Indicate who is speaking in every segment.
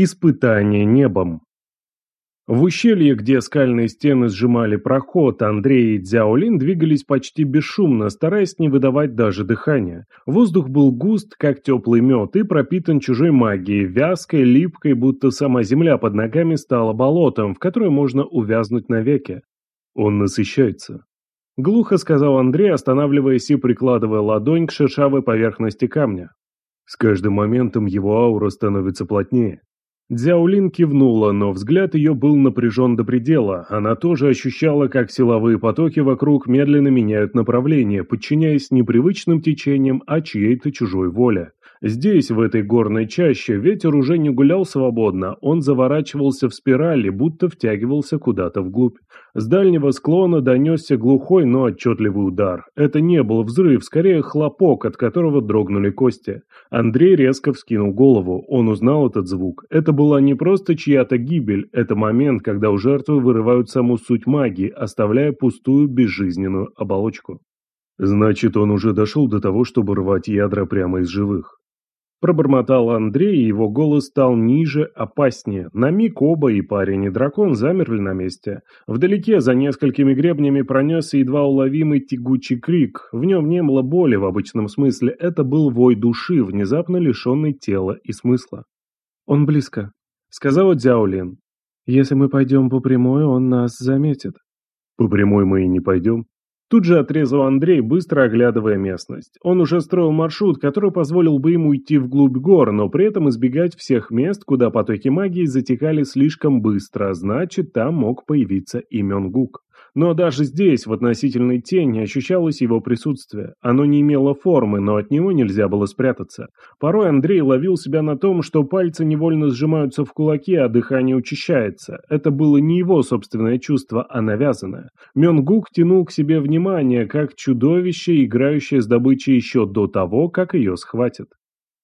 Speaker 1: Испытание небом. В ущелье, где скальные стены сжимали проход, Андрей и Дзяолин двигались почти бесшумно, стараясь не выдавать даже дыхания. Воздух был густ, как теплый мед, и пропитан чужой магией, вязкой, липкой, будто сама земля под ногами стала болотом, в которое можно увязнуть навеки. Он насыщается. Глухо сказал Андрей, останавливаясь и прикладывая ладонь к шершавой поверхности камня. С каждым моментом его аура становится плотнее. Дзяолин кивнула, но взгляд ее был напряжен до предела. Она тоже ощущала, как силовые потоки вокруг медленно меняют направление, подчиняясь непривычным течениям, а чьей-то чужой воле. Здесь, в этой горной чаще, ветер уже не гулял свободно, он заворачивался в спирали, будто втягивался куда-то вглубь. С дальнего склона донесся глухой, но отчетливый удар. Это не был взрыв, скорее хлопок, от которого дрогнули кости. Андрей резко вскинул голову, он узнал этот звук. Это была не просто чья-то гибель, это момент, когда у жертвы вырывают саму суть магии, оставляя пустую безжизненную оболочку. Значит, он уже дошел до того, чтобы рвать ядра прямо из живых. Пробормотал Андрей, и его голос стал ниже, опаснее. На миг оба, и парень, и дракон, замерли на месте. Вдалеке, за несколькими гребнями, пронесся едва уловимый тягучий крик. В нем не было боли в обычном смысле, это был вой души, внезапно лишенный тела и смысла. «Он близко», — сказала Дзяолин. «Если мы пойдем по прямой, он нас заметит». «По прямой мы и не пойдем», Тут же отрезал Андрей, быстро оглядывая местность. Он уже строил маршрут, который позволил бы ему идти вглубь гор, но при этом избегать всех мест, куда потоки магии затекали слишком быстро, значит, там мог появиться и Мёнгук. Но даже здесь, в относительной тени, ощущалось его присутствие. Оно не имело формы, но от него нельзя было спрятаться. Порой Андрей ловил себя на том, что пальцы невольно сжимаются в кулаки, а дыхание учащается. Это было не его собственное чувство, а навязанное. Мёнгук тянул к себе внимание, как чудовище, играющее с добычей еще до того, как ее схватят.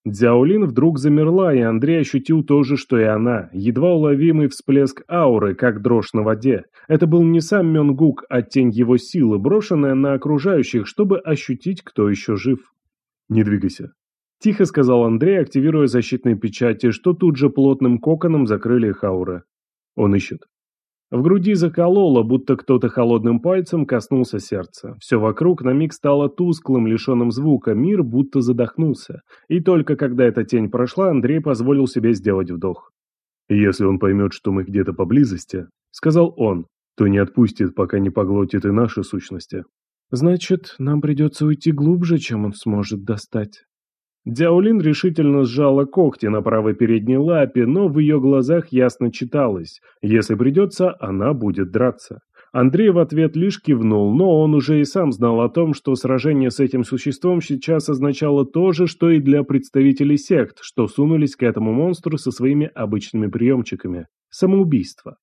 Speaker 1: Дзяолин вдруг замерла, и Андрей ощутил то же, что и она. Едва уловимый всплеск ауры, как дрожь на воде. Это был не сам Мёнгук, а тень его силы, брошенная на окружающих, чтобы ощутить, кто еще жив. «Не двигайся», – тихо сказал Андрей, активируя защитные печати, что тут же плотным коконом закрыли их ауры. Он ищет. В груди закололо, будто кто-то холодным пальцем коснулся сердца. Все вокруг на миг стало тусклым, лишенным звука, мир будто задохнулся. И только когда эта тень прошла, Андрей позволил себе сделать вдох. «Если он поймет, что мы где-то поблизости», — сказал он, — «то не отпустит, пока не поглотит и наши сущности». «Значит, нам придется уйти глубже, чем он сможет достать». Дяолин решительно сжала когти на правой передней лапе, но в ее глазах ясно читалось. Если придется, она будет драться. Андрей в ответ лишь кивнул, но он уже и сам знал о том, что сражение с этим существом сейчас означало то же, что и для представителей сект, что сунулись к этому монстру со своими обычными приемчиками – самоубийство.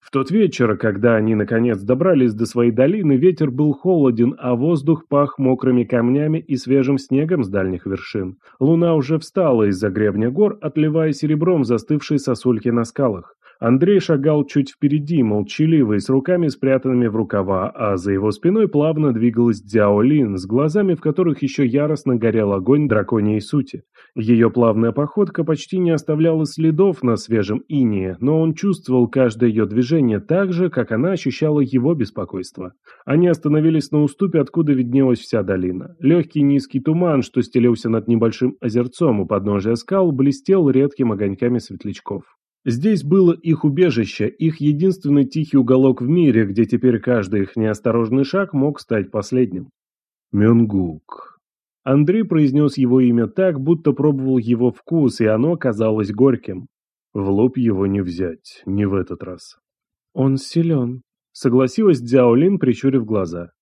Speaker 1: В тот вечер, когда они наконец добрались до своей долины, ветер был холоден, а воздух пах мокрыми камнями и свежим снегом с дальних вершин. Луна уже встала из-за гребня гор, отливая серебром застывшие сосульки на скалах. Андрей шагал чуть впереди, молчаливый, с руками спрятанными в рукава, а за его спиной плавно двигалась Дзяо Лин, с глазами, в которых еще яростно горел огонь драконьей сути. Ее плавная походка почти не оставляла следов на свежем инее, но он чувствовал каждое ее движение так же, как она ощущала его беспокойство. Они остановились на уступе, откуда виднелась вся долина. Легкий низкий туман, что стелился над небольшим озерцом у подножия скал, блестел редкими огоньками светлячков. Здесь было их убежище, их единственный тихий уголок в мире, где теперь каждый их неосторожный шаг мог стать последним. Мёнгук. Андрей произнес его имя так, будто пробовал его вкус, и оно казалось горьким. В лоб его не взять, не в этот раз. «Он силен», — согласилась Дзяолин, прищурив глаза.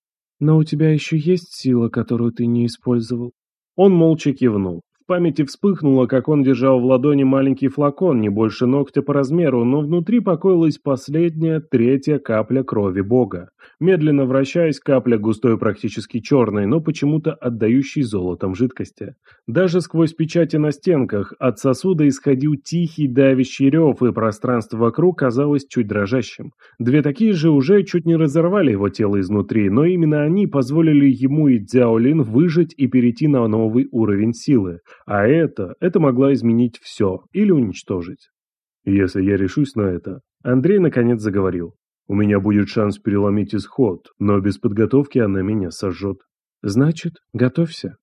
Speaker 1: «Но у тебя еще есть сила, которую ты не использовал?» Он молча кивнул памяти вспыхнуло, как он держал в ладони маленький флакон, не больше ногтя по размеру, но внутри покоилась последняя, третья капля крови бога. Медленно вращаясь, капля густой практически черной, но почему-то отдающей золотом жидкости. Даже сквозь печати на стенках от сосуда исходил тихий давящий рев, и пространство вокруг казалось чуть дрожащим. Две такие же уже чуть не разорвали его тело изнутри, но именно они позволили ему и Дзяолин выжить и перейти на новый уровень силы. А это, это могла изменить все или уничтожить. Если я решусь на это, Андрей наконец заговорил. У меня будет шанс переломить исход, но без подготовки она меня сожжет. Значит, готовься.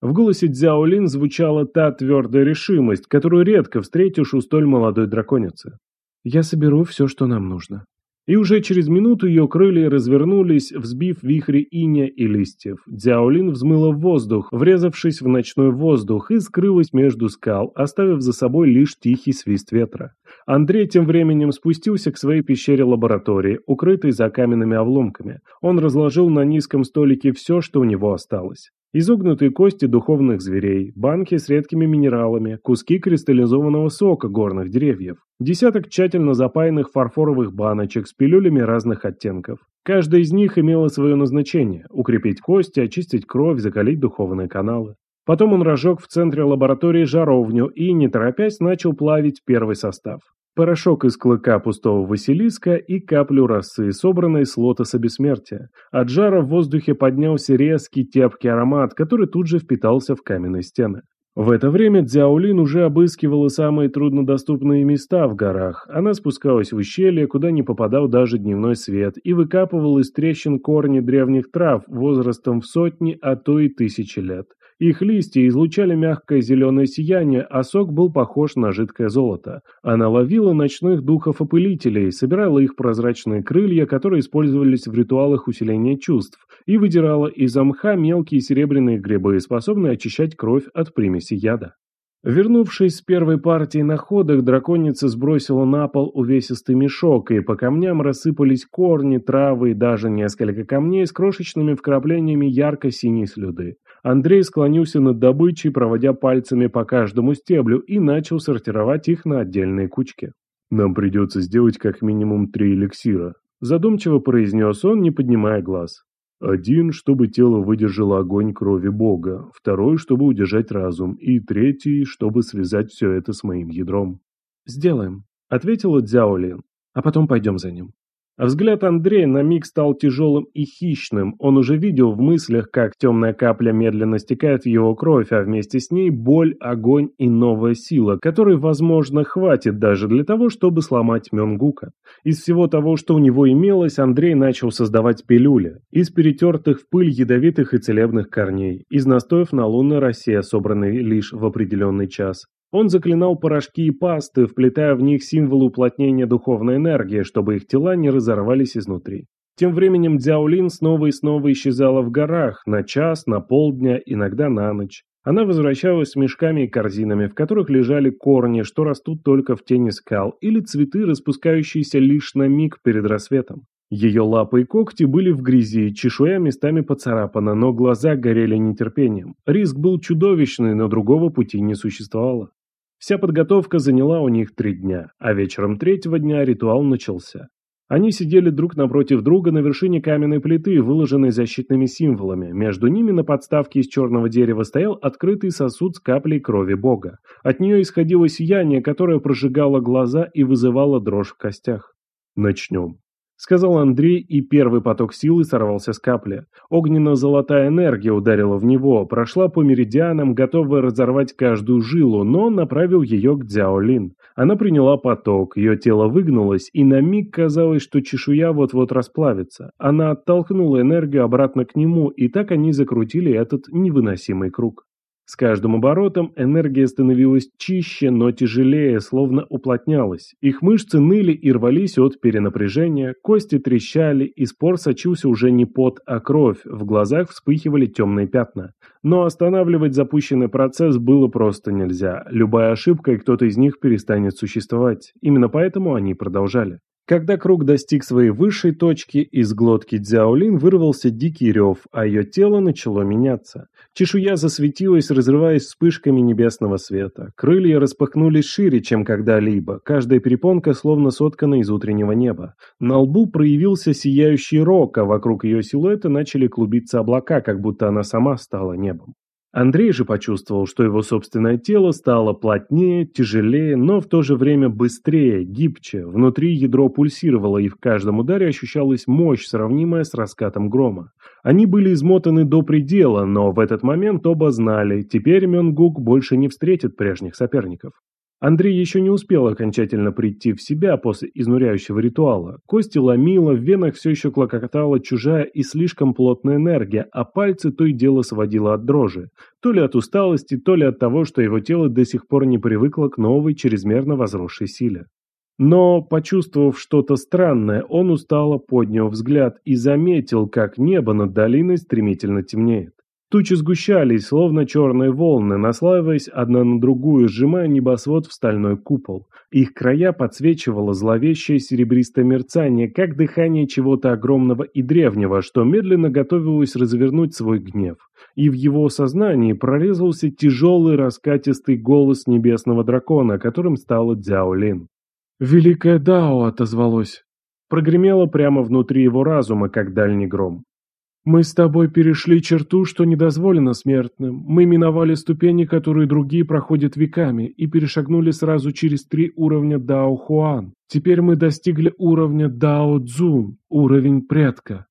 Speaker 1: В голосе Цзяо Лин звучала та твердая решимость, которую редко встретишь у столь молодой драконицы. Я соберу все, что нам нужно. И уже через минуту ее крылья развернулись, взбив вихри иния и листьев. Дзяолин взмыла в воздух, врезавшись в ночной воздух, и скрылась между скал, оставив за собой лишь тихий свист ветра. Андрей тем временем спустился к своей пещере-лаборатории, укрытой за каменными обломками. Он разложил на низком столике все, что у него осталось. Изогнутые кости духовных зверей, банки с редкими минералами, куски кристаллизованного сока горных деревьев, десяток тщательно запаянных фарфоровых баночек с пилюлями разных оттенков. Каждая из них имела свое назначение – укрепить кости, очистить кровь, закалить духовные каналы. Потом он разжег в центре лаборатории жаровню и, не торопясь, начал плавить первый состав. Порошок из клыка пустого Василиска и каплю росы, собранной с лотоса бессмертия. От жара в воздухе поднялся резкий тепкий аромат, который тут же впитался в каменные стены. В это время Дзяолин уже обыскивала самые труднодоступные места в горах. Она спускалась в ущелье, куда не попадал даже дневной свет, и выкапывала из трещин корни древних трав возрастом в сотни, а то и тысячи лет. Их листья излучали мягкое зеленое сияние, а сок был похож на жидкое золото. Она ловила ночных духов-опылителей, собирала их прозрачные крылья, которые использовались в ритуалах усиления чувств, и выдирала из мха мелкие серебряные грибы, способные очищать кровь от примеси яда. Вернувшись с первой партией находок, драконица сбросила на пол увесистый мешок, и по камням рассыпались корни, травы и даже несколько камней с крошечными вкраплениями ярко-синей слюды. Андрей склонился над добычей, проводя пальцами по каждому стеблю, и начал сортировать их на отдельные кучки. «Нам придется сделать как минимум три эликсира», задумчиво произнес он, не поднимая глаз. Один, чтобы тело выдержало огонь крови Бога, второй, чтобы удержать разум, и третий, чтобы связать все это с моим ядром. «Сделаем», — ответила Дзяолин, — «а потом пойдем за ним». Взгляд Андрея на миг стал тяжелым и хищным. Он уже видел в мыслях, как темная капля медленно стекает в его кровь, а вместе с ней боль, огонь и новая сила, которой, возможно, хватит даже для того, чтобы сломать Мёнгука. Из всего того, что у него имелось, Андрей начал создавать пилюли. Из перетертых в пыль ядовитых и целебных корней. Из настоев на лунной росе, собранной лишь в определенный час. Он заклинал порошки и пасты, вплетая в них символы уплотнения духовной энергии, чтобы их тела не разорвались изнутри. Тем временем Дзяолин снова и снова исчезала в горах, на час, на полдня, иногда на ночь. Она возвращалась с мешками и корзинами, в которых лежали корни, что растут только в тени скал, или цветы, распускающиеся лишь на миг перед рассветом. Ее лапы и когти были в грязи, чешуя местами поцарапана, но глаза горели нетерпением. Риск был чудовищный, но другого пути не существовало. Вся подготовка заняла у них три дня, а вечером третьего дня ритуал начался. Они сидели друг напротив друга на вершине каменной плиты, выложенной защитными символами. Между ними на подставке из черного дерева стоял открытый сосуд с каплей крови бога. От нее исходило сияние, которое прожигало глаза и вызывало дрожь в костях. «Начнем», сказал Андрей, и первый поток силы сорвался с капли. Огненно-золотая энергия ударила в него, прошла по меридианам, готовая разорвать каждую жилу, но направил ее к Дзяолин. Она приняла поток, ее тело выгнулось, и на миг казалось, что чешуя вот-вот расплавится. Она оттолкнула энергию обратно к нему, и так они закрутили этот невыносимый круг. С каждым оборотом энергия становилась чище, но тяжелее, словно уплотнялась. Их мышцы ныли и рвались от перенапряжения, кости трещали, и спор сочился уже не пот, а кровь, в глазах вспыхивали темные пятна. Но останавливать запущенный процесс было просто нельзя. Любая ошибка, и кто-то из них перестанет существовать. Именно поэтому они продолжали. Когда круг достиг своей высшей точки, из глотки Дзяолин вырвался дикий рев, а ее тело начало меняться. Чешуя засветилась, разрываясь вспышками небесного света. Крылья распахнулись шире, чем когда-либо. Каждая перепонка словно соткана из утреннего неба. На лбу проявился сияющий рог, а вокруг ее силуэта начали клубиться облака, как будто она сама стала небом. Андрей же почувствовал, что его собственное тело стало плотнее, тяжелее, но в то же время быстрее, гибче. Внутри ядро пульсировало, и в каждом ударе ощущалась мощь, сравнимая с раскатом грома. Они были измотаны до предела, но в этот момент оба знали, теперь Мёнгук больше не встретит прежних соперников. Андрей еще не успел окончательно прийти в себя после изнуряющего ритуала. Кости ломило, в венах все еще клокотала чужая и слишком плотная энергия, а пальцы то и дело сводило от дрожи. То ли от усталости, то ли от того, что его тело до сих пор не привыкло к новой, чрезмерно возросшей силе. Но, почувствовав что-то странное, он устало поднял взгляд и заметил, как небо над долиной стремительно темнеет. Тучи сгущались, словно черные волны, наслаиваясь одна на другую, сжимая небосвод в стальной купол. Их края подсвечивало зловещее серебристое мерцание, как дыхание чего-то огромного и древнего, что медленно готовилось развернуть свой гнев. И в его сознании прорезался тяжелый раскатистый голос небесного дракона, которым стала Дзяолин. «Великое Дао!» отозвалось. Прогремело прямо внутри его разума, как дальний гром. Мы с тобой перешли черту, что не дозволено смертным. Мы миновали ступени, которые другие проходят веками, и перешагнули сразу через три уровня Дао Хуан. Теперь мы достигли уровня Дао Цзун, уровень предка.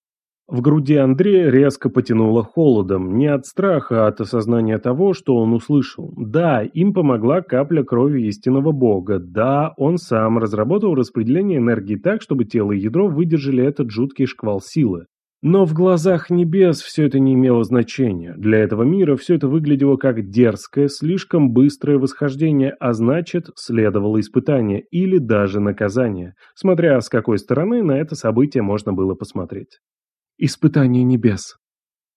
Speaker 1: В груди Андрея резко потянуло холодом, не от страха, а от осознания того, что он услышал. Да, им помогла капля крови истинного бога. Да, он сам разработал распределение энергии так, чтобы тело и ядро выдержали этот жуткий шквал силы. Но в глазах небес все это не имело значения. Для этого мира все это выглядело как дерзкое, слишком быстрое восхождение, а значит, следовало испытание или даже наказание, смотря с какой стороны на это событие можно было посмотреть. Испытание небес.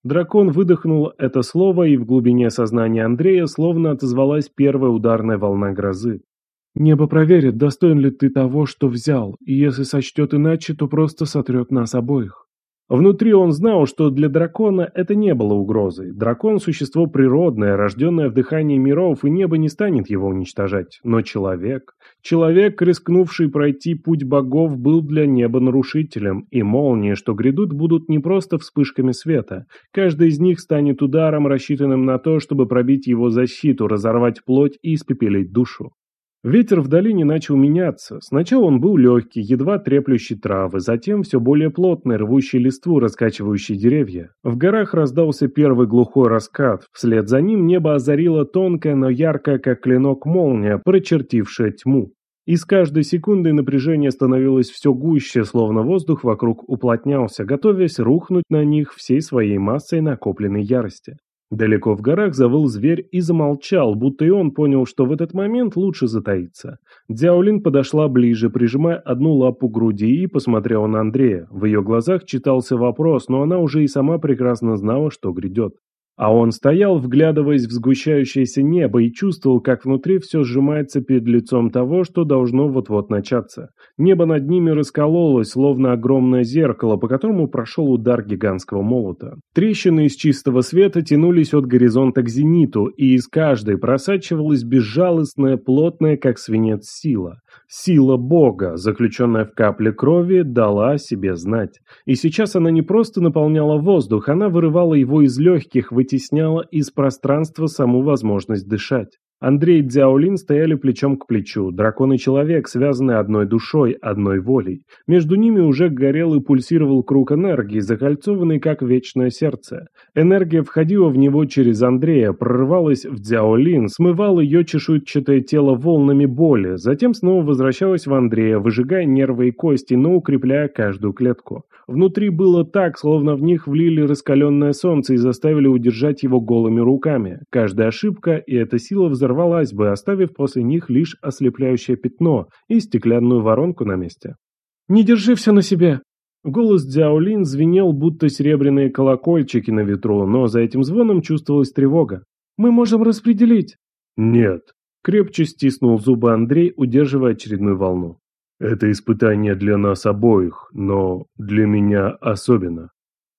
Speaker 1: Дракон выдохнул это слово, и в глубине сознания Андрея словно отозвалась первая ударная волна грозы. Небо проверит, достоин ли ты того, что взял, и если сочтет иначе, то просто сотрет нас обоих. Внутри он знал, что для дракона это не было угрозой. Дракон – существо природное, рожденное в дыхании миров, и небо не станет его уничтожать. Но человек... Человек, рискнувший пройти путь богов, был для неба нарушителем, и молнии, что грядут, будут не просто вспышками света. Каждый из них станет ударом, рассчитанным на то, чтобы пробить его защиту, разорвать плоть и испепелить душу. Ветер в долине начал меняться. Сначала он был легкий, едва треплющий травы, затем все более плотный, рвущий листву, раскачивающий деревья. В горах раздался первый глухой раскат. Вслед за ним небо озарило тонкая, но яркая, как клинок молния, прочертившая тьму. И с каждой секундой напряжение становилось все гуще, словно воздух вокруг уплотнялся, готовясь рухнуть на них всей своей массой накопленной ярости. Далеко в горах завыл зверь и замолчал, будто и он понял, что в этот момент лучше затаиться. Дзяолин подошла ближе, прижимая одну лапу к груди и посмотрела на Андрея. В ее глазах читался вопрос, но она уже и сама прекрасно знала, что грядет. А он стоял, вглядываясь в сгущающееся небо, и чувствовал, как внутри все сжимается перед лицом того, что должно вот-вот начаться. Небо над ними раскололось, словно огромное зеркало, по которому прошел удар гигантского молота. Трещины из чистого света тянулись от горизонта к зениту, и из каждой просачивалась безжалостная, плотная, как свинец, сила. Сила Бога, заключенная в капле крови, дала о себе знать. И сейчас она не просто наполняла воздух, она вырывала его из легких, вытесняла из пространства саму возможность дышать. Андрей и Дзяолин стояли плечом к плечу, дракон и человек, связанные одной душой, одной волей. Между ними уже горел и пульсировал круг энергии, закольцованный как вечное сердце. Энергия входила в него через Андрея, прорывалась в Дзяолин, смывала ее чешуйчатое тело волнами боли, затем снова возвращалась в Андрея, выжигая нервы и кости, но укрепляя каждую клетку. Внутри было так, словно в них влили раскаленное солнце и заставили удержать его голыми руками. Каждая ошибка, и эта сила взорвалась взорвалась бы, оставив после них лишь ослепляющее пятно и стеклянную воронку на месте. «Не держи все на себе!» Голос Дзяолин звенел, будто серебряные колокольчики на ветру, но за этим звоном чувствовалась тревога. «Мы можем распределить!» «Нет!» Крепче стиснул зубы Андрей, удерживая очередную волну. «Это испытание для нас обоих, но для меня особенно».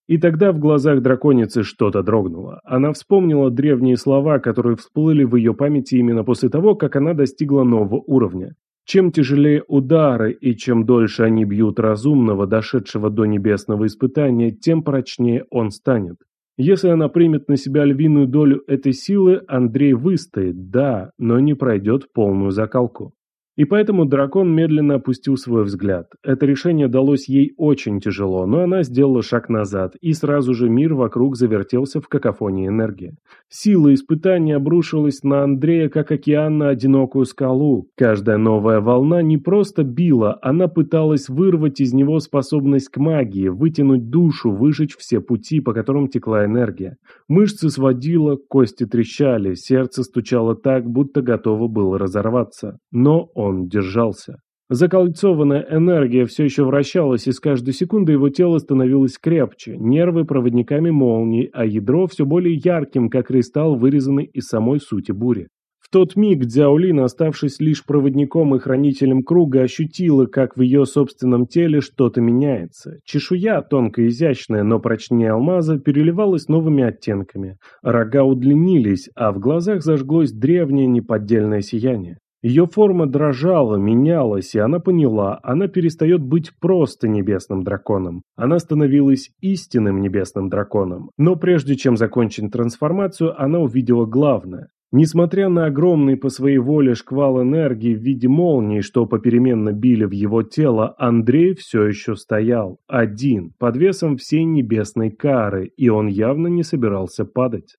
Speaker 1: И тогда в глазах драконицы что-то дрогнуло. Она вспомнила древние слова, которые всплыли в ее памяти именно после того, как она достигла нового уровня. Чем тяжелее удары и чем дольше они бьют разумного, дошедшего до небесного испытания, тем прочнее он станет. Если она примет на себя львиную долю этой силы, Андрей выстоит, да, но не пройдет полную закалку. И поэтому дракон медленно опустил свой взгляд. Это решение далось ей очень тяжело, но она сделала шаг назад, и сразу же мир вокруг завертелся в какофонии энергии. Сила испытания обрушилась на Андрея, как океан на одинокую скалу. Каждая новая волна не просто била, она пыталась вырвать из него способность к магии, вытянуть душу, выжечь все пути, по которым текла энергия. Мышцы сводило, кости трещали, сердце стучало так, будто готово было разорваться. Но он он держался. Закольцованная энергия все еще вращалась, и с каждой секундой его тело становилось крепче, нервы проводниками молний, а ядро все более ярким, как кристалл, вырезанный из самой сути бури. В тот миг Дзяолин, оставшись лишь проводником и хранителем круга, ощутила, как в ее собственном теле что-то меняется. Чешуя, тонкая и изящная, но прочнее алмаза, переливалась новыми оттенками. Рога удлинились, а в глазах зажглось древнее неподдельное сияние. Ее форма дрожала, менялась, и она поняла, она перестает быть просто небесным драконом. Она становилась истинным небесным драконом. Но прежде чем закончить трансформацию, она увидела главное. Несмотря на огромный по своей воле шквал энергии в виде молний, что попеременно били в его тело, Андрей все еще стоял, один, под весом всей небесной кары, и он явно не собирался падать.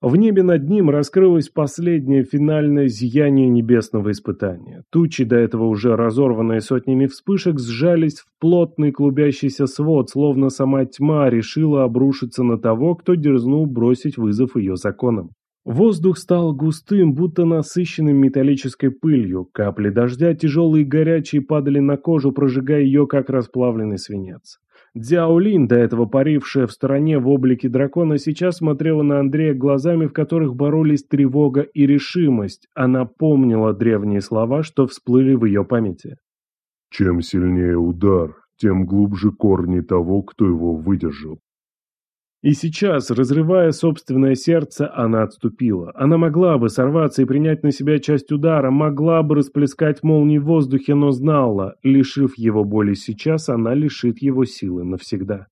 Speaker 1: В небе над ним раскрылось последнее финальное зияние небесного испытания. Тучи, до этого уже разорванные сотнями вспышек, сжались в плотный клубящийся свод, словно сама тьма решила обрушиться на того, кто дерзнул бросить вызов ее законам. Воздух стал густым, будто насыщенным металлической пылью. Капли дождя, тяжелые и горячие, падали на кожу, прожигая ее, как расплавленный свинец. Дзяолин, до этого парившая в стороне в облике дракона, сейчас смотрела на Андрея глазами, в которых боролись тревога и решимость. Она помнила древние слова, что всплыли в ее памяти.
Speaker 2: «Чем сильнее удар, тем глубже корни того, кто его выдержал.
Speaker 1: И сейчас, разрывая собственное сердце, она отступила. Она могла бы сорваться и принять на себя часть удара, могла бы расплескать молнии в воздухе, но знала, лишив его боли сейчас, она лишит его силы навсегда.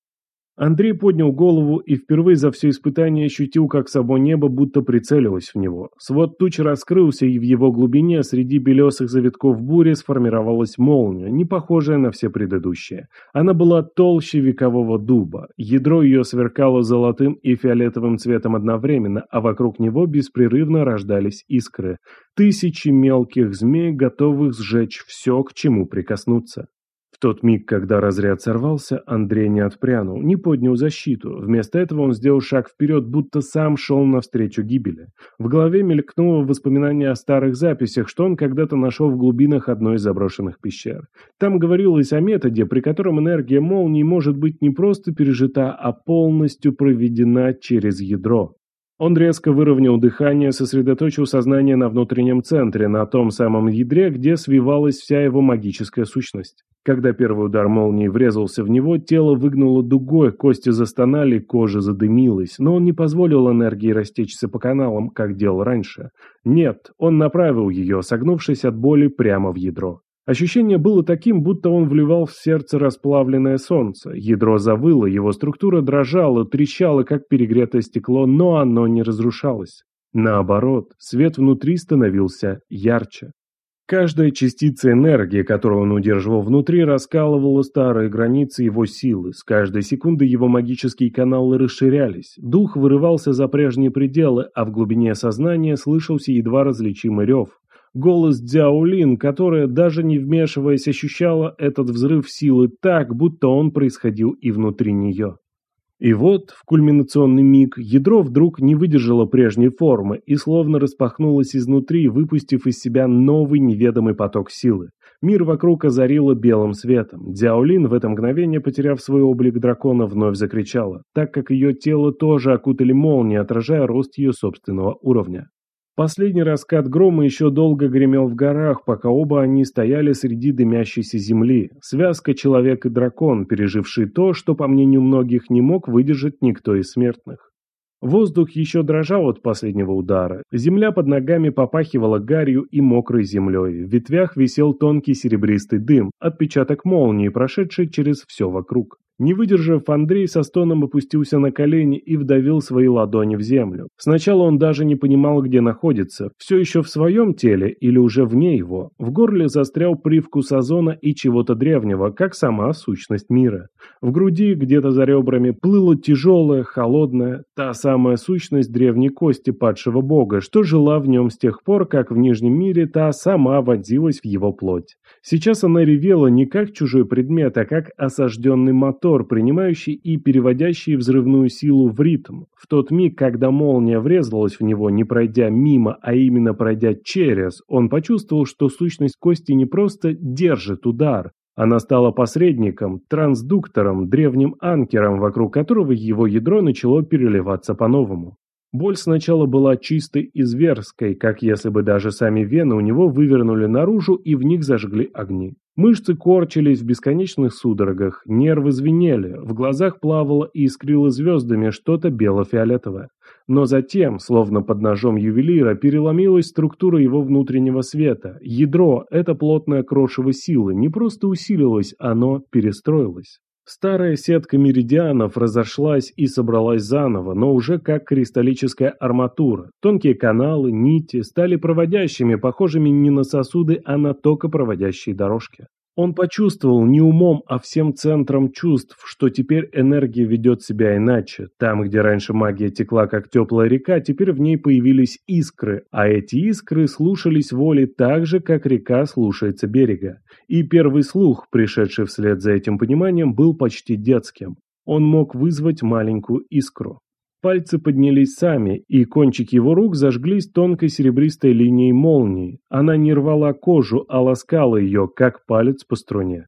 Speaker 1: Андрей поднял голову и впервые за все испытание ощутил, как само небо будто прицелилось в него. Свод туч раскрылся, и в его глубине среди белесых завитков бури сформировалась молния, не похожая на все предыдущие. Она была толще векового дуба. Ядро ее сверкало золотым и фиолетовым цветом одновременно, а вокруг него беспрерывно рождались искры. Тысячи мелких змей, готовых сжечь все, к чему прикоснуться. В тот миг, когда разряд сорвался, Андрей не отпрянул, не поднял защиту. Вместо этого он сделал шаг вперед, будто сам шел навстречу гибели. В голове мелькнуло воспоминание о старых записях, что он когда-то нашел в глубинах одной из заброшенных пещер. Там говорилось о методе, при котором энергия молнии может быть не просто пережита, а полностью проведена через ядро. Он резко выровнял дыхание, сосредоточил сознание на внутреннем центре, на том самом ядре, где свивалась вся его магическая сущность. Когда первый удар молнии врезался в него, тело выгнуло дугой, кости застонали, кожа задымилась, но он не позволил энергии растечься по каналам, как делал раньше. Нет, он направил ее, согнувшись от боли прямо в ядро. Ощущение было таким, будто он вливал в сердце расплавленное солнце. Ядро завыло, его структура дрожала, трещала, как перегретое стекло, но оно не разрушалось. Наоборот, свет внутри становился ярче. Каждая частица энергии, которую он удерживал внутри, раскалывала старые границы его силы. С каждой секундой его магические каналы расширялись. Дух вырывался за прежние пределы, а в глубине сознания слышался едва различимый рев голос Дзяолин, которая, даже не вмешиваясь, ощущала этот взрыв силы так, будто он происходил и внутри нее. И вот, в кульминационный миг, ядро вдруг не выдержало прежней формы и словно распахнулось изнутри, выпустив из себя новый неведомый поток силы. Мир вокруг озарило белым светом. Дзяолин, в это мгновение потеряв свой облик дракона, вновь закричала, так как ее тело тоже окутали молнии, отражая рост ее собственного уровня. Последний раскат грома еще долго гремел в горах, пока оба они стояли среди дымящейся земли. Связка человек и дракон, переживший то, что, по мнению многих, не мог выдержать никто из смертных. Воздух еще дрожал от последнего удара. Земля под ногами попахивала гарью и мокрой землей. В ветвях висел тонкий серебристый дым, отпечаток молнии, прошедший через все вокруг. Не выдержав, Андрей со стоном опустился на колени и вдавил свои ладони в землю. Сначала он даже не понимал, где находится, все еще в своем теле или уже вне его. В горле застрял привкус озона и чего-то древнего, как сама сущность мира. В груди, где-то за ребрами, плыла тяжелая, холодная, та самая сущность древней кости падшего бога, что жила в нем с тех пор, как в Нижнем мире та сама вонзилась в его плоть. Сейчас она ревела не как чужой предмет, а как осажденный мотор, мотор, принимающий и переводящий взрывную силу в ритм. В тот миг, когда молния врезалась в него, не пройдя мимо, а именно пройдя через, он почувствовал, что сущность кости не просто держит удар, она стала посредником, трансдуктором, древним анкером, вокруг которого его ядро начало переливаться по-новому. Боль сначала была чистой и зверской, как если бы даже сами вены у него вывернули наружу и в них зажгли огни. Мышцы корчились в бесконечных судорогах, нервы звенели, в глазах плавало и искрило звездами что-то бело-фиолетовое. Но затем, словно под ножом ювелира, переломилась структура его внутреннего света. Ядро, это плотное крошево силы, не просто усилилось, оно перестроилось. Старая сетка меридианов разошлась и собралась заново, но уже как кристаллическая арматура. Тонкие каналы, нити стали проводящими, похожими не на сосуды, а на токопроводящие дорожки. Он почувствовал не умом, а всем центром чувств, что теперь энергия ведет себя иначе. Там, где раньше магия текла как теплая река, теперь в ней появились искры, а эти искры слушались воли так же, как река слушается берега. И первый слух, пришедший вслед за этим пониманием, был почти детским. Он мог вызвать маленькую искру. Пальцы поднялись сами, и кончики его рук зажглись тонкой серебристой линией молнии. Она не рвала кожу, а ласкала ее, как палец по струне.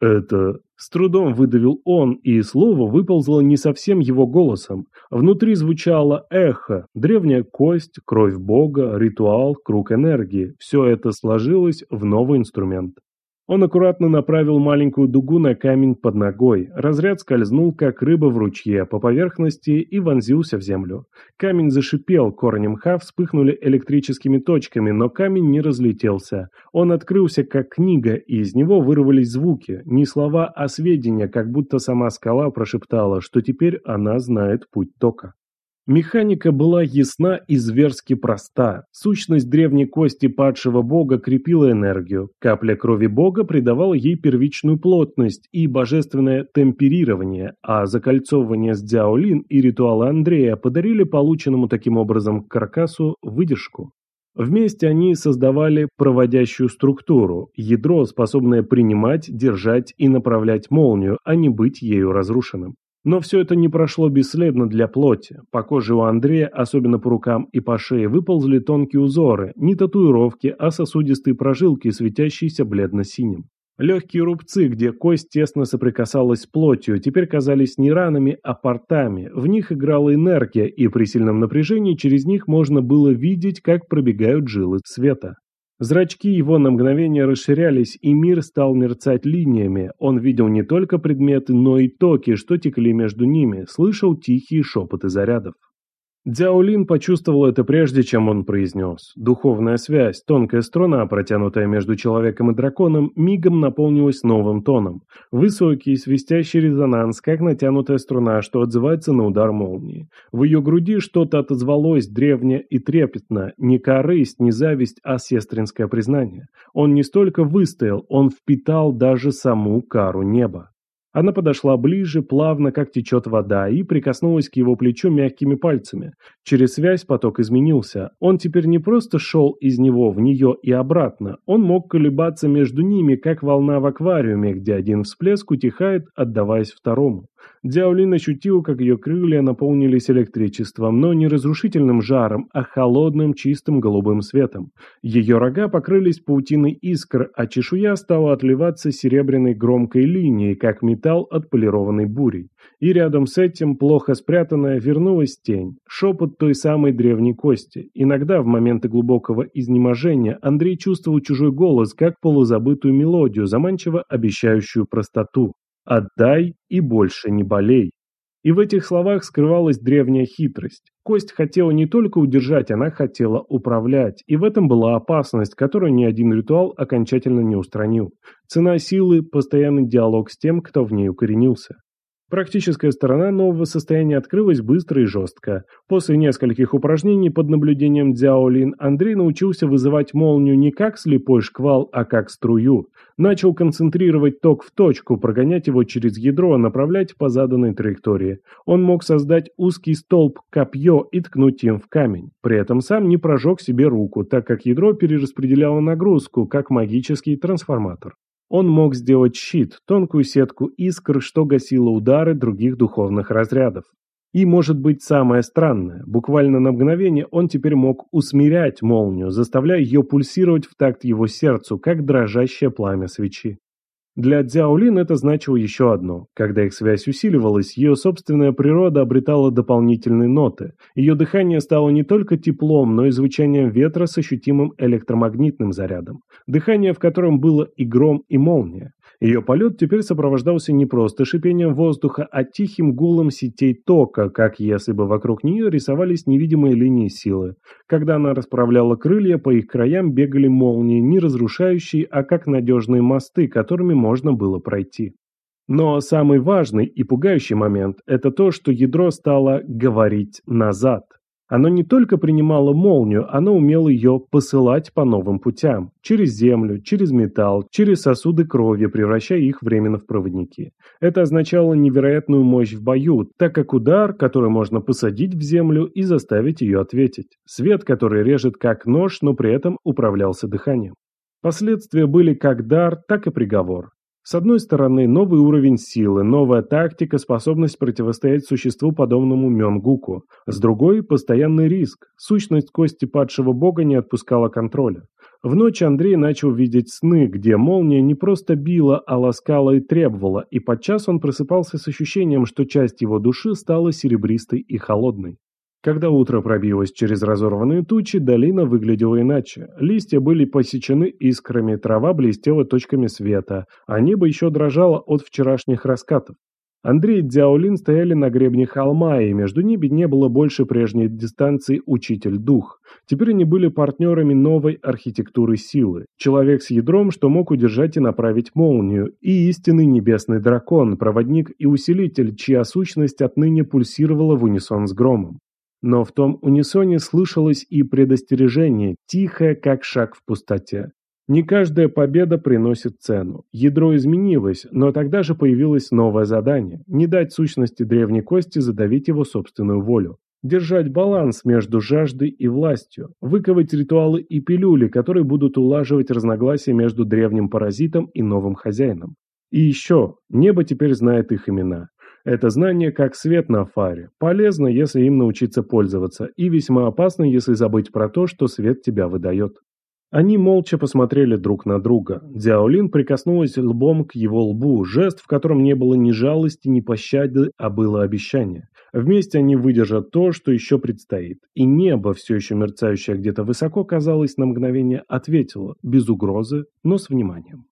Speaker 1: «Это...» С трудом выдавил он, и слово выползло не совсем его голосом. Внутри звучало эхо, древняя кость, кровь бога, ритуал, круг энергии. Все это сложилось в новый инструмент. Он аккуратно направил маленькую дугу на камень под ногой. Разряд скользнул, как рыба в ручье, по поверхности и вонзился в землю. Камень зашипел, корни мха вспыхнули электрическими точками, но камень не разлетелся. Он открылся, как книга, и из него вырвались звуки. Не слова, а сведения, как будто сама скала прошептала, что теперь она знает путь тока. Механика была ясна и зверски проста. Сущность древней кости падшего бога крепила энергию. Капля крови бога придавала ей первичную плотность и божественное темперирование, а закольцовывание с Дзяолин и ритуалы Андрея подарили полученному таким образом каркасу выдержку. Вместе они создавали проводящую структуру, ядро, способное принимать, держать и направлять молнию, а не быть ею разрушенным. Но все это не прошло бесследно для плоти. По коже у Андрея, особенно по рукам и по шее, выползли тонкие узоры, не татуировки, а сосудистые прожилки, светящиеся бледно-синим. Легкие рубцы, где кость тесно соприкасалась с плотью, теперь казались не ранами, а портами. В них играла энергия, и при сильном напряжении через них можно было видеть, как пробегают жилы света. Зрачки его на мгновение расширялись, и мир стал мерцать линиями. Он видел не только предметы, но и токи, что текли между ними, слышал тихие шепоты зарядов. Дзяолин почувствовал это прежде, чем он произнес. Духовная связь, тонкая струна, протянутая между человеком и драконом, мигом наполнилась новым тоном. Высокий, свистящий резонанс, как натянутая струна, что отзывается на удар молнии. В ее груди что-то отозвалось древнее и трепетно, не корысть, не зависть, а сестринское признание. Он не столько выстоял, он впитал даже саму кару неба. Она подошла ближе, плавно, как течет вода, и прикоснулась к его плечу мягкими пальцами. Через связь поток изменился. Он теперь не просто шел из него в нее и обратно. Он мог колебаться между ними, как волна в аквариуме, где один всплеск утихает, отдаваясь второму. Дяолин ощутил, как ее крылья наполнились электричеством, но не разрушительным жаром, а холодным чистым голубым светом. Ее рога покрылись паутиной искр, а чешуя стала отливаться серебряной громкой линией, как металл отполированной бурей. И рядом с этим, плохо спрятанная, вернулась тень, шепот той самой древней кости. Иногда, в моменты глубокого изнеможения, Андрей чувствовал чужой голос, как полузабытую мелодию, заманчиво обещающую простоту. «Отдай и больше не болей». И в этих словах скрывалась древняя хитрость. Кость хотела не только удержать, она хотела управлять. И в этом была опасность, которую ни один ритуал окончательно не устранил. Цена силы – постоянный диалог с тем, кто в ней укоренился. Практическая сторона нового состояния открылась быстро и жестко. После нескольких упражнений под наблюдением Дзяолин Андрей научился вызывать молнию не как слепой шквал, а как струю. Начал концентрировать ток в точку, прогонять его через ядро, направлять по заданной траектории. Он мог создать узкий столб копье и ткнуть им в камень. При этом сам не прожег себе руку, так как ядро перераспределяло нагрузку, как магический трансформатор. Он мог сделать щит, тонкую сетку искр, что гасило удары других духовных разрядов. И, может быть, самое странное, буквально на мгновение он теперь мог усмирять молнию, заставляя ее пульсировать в такт его сердцу, как дрожащее пламя свечи. Для Дзяолин это значило еще одно. Когда их связь усиливалась, ее собственная природа обретала дополнительные ноты. Ее дыхание стало не только теплом, но и звучанием ветра с ощутимым электромагнитным зарядом. Дыхание, в котором было и гром, и молния. Ее полет теперь сопровождался не просто шипением воздуха, а тихим гулом сетей тока, как если бы вокруг нее рисовались невидимые линии силы. Когда она расправляла крылья, по их краям бегали молнии, не разрушающие, а как надежные мосты, которыми можно было пройти. Но самый важный и пугающий момент – это то, что ядро стало говорить назад. Оно не только принимало молнию, оно умело ее посылать по новым путям. Через землю, через металл, через сосуды крови, превращая их временно в проводники. Это означало невероятную мощь в бою, так как удар, который можно посадить в землю и заставить ее ответить. Свет, который режет как нож, но при этом управлялся дыханием. Последствия были как дар, так и приговор. С одной стороны, новый уровень силы, новая тактика, способность противостоять существу, подобному Мёнгуку. С другой – постоянный риск. Сущность кости падшего бога не отпускала контроля. В ночь Андрей начал видеть сны, где молния не просто била, а ласкала и требовала, и подчас он просыпался с ощущением, что часть его души стала серебристой и холодной. Когда утро пробилось через разорванные тучи, долина выглядела иначе. Листья были посечены искрами, трава блестела точками света, а небо еще дрожало от вчерашних раскатов. Андрей и Дзяолин стояли на гребне холма, и между ними не было больше прежней дистанции «учитель-дух». Теперь они были партнерами новой архитектуры силы. Человек с ядром, что мог удержать и направить молнию, и истинный небесный дракон, проводник и усилитель, чья сущность отныне пульсировала в унисон с громом. Но в том унисоне слышалось и предостережение, тихое, как шаг в пустоте. Не каждая победа приносит цену. Ядро изменилось, но тогда же появилось новое задание – не дать сущности древней кости задавить его собственную волю. Держать баланс между жаждой и властью, выковать ритуалы и пилюли, которые будут улаживать разногласия между древним паразитом и новым хозяином. И еще, небо теперь знает их имена. Это знание как свет на фаре. Полезно, если им научиться пользоваться, и весьма опасно, если забыть про то, что свет тебя выдает. Они молча посмотрели друг на друга. Дзяолин прикоснулась лбом к его лбу, жест, в котором не было ни жалости, ни пощады, а было обещание. Вместе они выдержат то, что еще предстоит. И небо, все еще мерцающее где-то высоко, казалось, на мгновение ответило, без угрозы, но с вниманием.